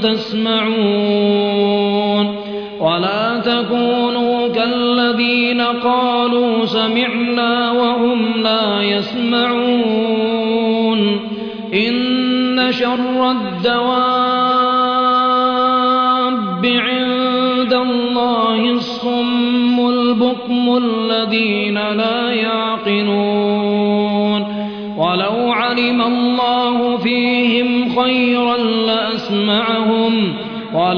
تسمعون. ولا تكونوا كالذين قالوا سمعنا وهم لا يسمعون. إن شر الدواب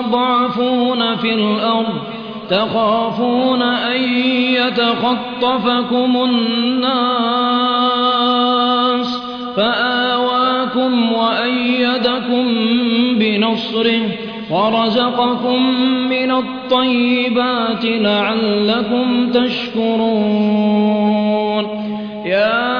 مستضعفون في الأرض تخافون أن يتخطفكم الناس فآواكم وأيدكم بنصره ورزقكم من الطيبات لعلكم تشكرون يا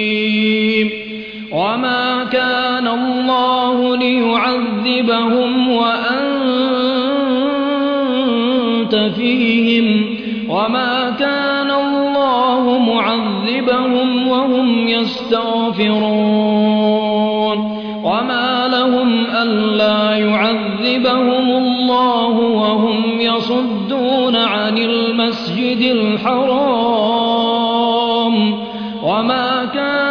يستغفرون وما لهم ألا يعذبهم الله وهم يصدون عن المسجد الحرام. وما كانوا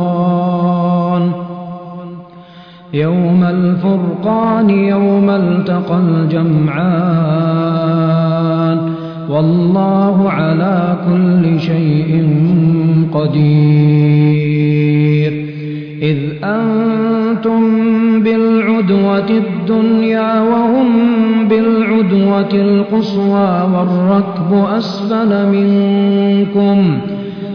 يوم الفرقان يوم التقى الجمعان والله على كل شيء قدير. إذ أنتم بالعدوة الدنيا وهم بالعدوة القصوى والركب أسفل منكم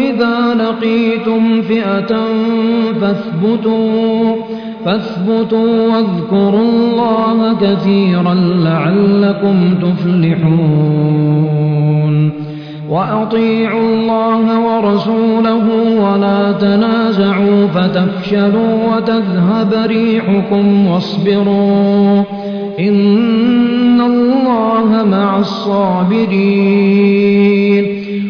إذا لقيتم فئة فاثبتوا فاثبتوا واذكروا الله كثيرا لعلكم تفلحون. وأطيعوا الله ورسوله ولا تنازعوا فتفشلوا وتذهب ريحكم واصبروا. إن الله مع الصابرين.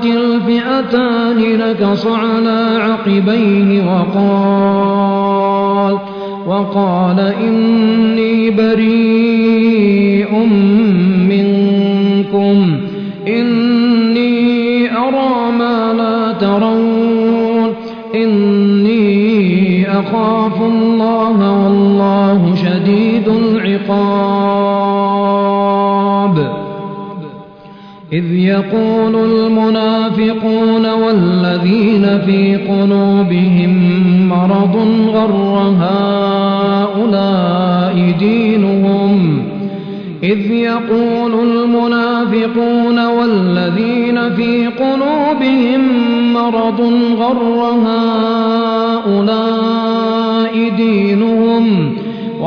تراءت الفئتان نكص على عقبيه وقال وقال إني بريء منكم إني أرى ما لا ترون إني أخاف الله والله شديد إذ يقول المنافقون والذين في قلوبهم مرض غر هؤلاء دينهم إذ يقول المنافقون والذين في قلوبهم مرض غر هؤلاء دينهم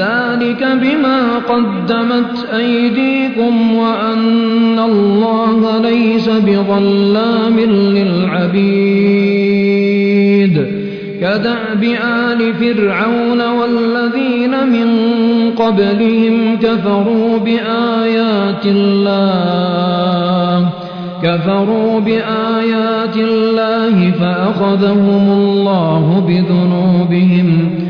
ذلك بما قدمت أيديكم وأن الله ليس بظلام للعبيد كدأب آل فرعون والذين من قبلهم كفروا بآيات الله كفروا بآيات الله فأخذهم الله بذنوبهم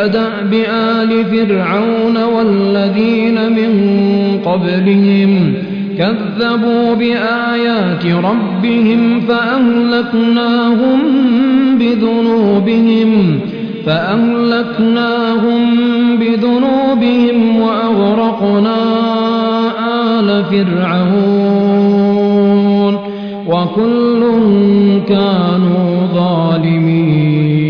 كداب آل فرعون والذين من قبلهم. كذبوا بآيات ربهم فأهلكناهم بذنوبهم فأهلكناهم بذنوبهم وأغرقنا آل فرعون. وكل كانوا ظالمين.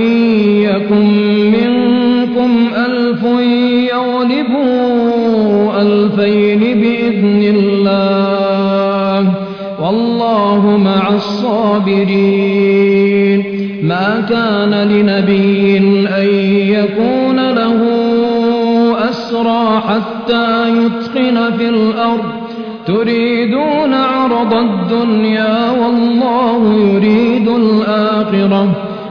وإن يكن منكم ألف يغلبوا ألفين بإذن الله والله مع الصابرين ما كان لنبي أن يكون له أسرى حتى يتقن في الأرض تريدون عرض الدنيا والله يريد الآخرة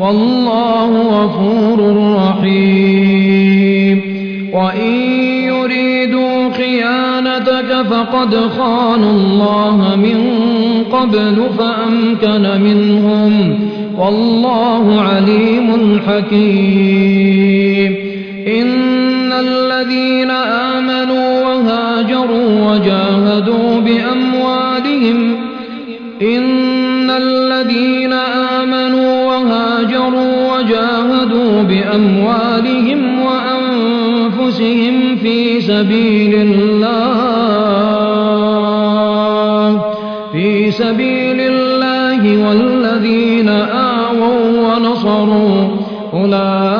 والله غفور رحيم. وإن يريدوا فقد خانوا الله من قبل فأمكن منهم. والله عليم حكيم. إن الذين آمنوا وهاجروا وجاهدوا بأموالهم إن بأموالهم وأنفسهم في سبيل الله في سبيل الله والذين آووا ونصروا أولئك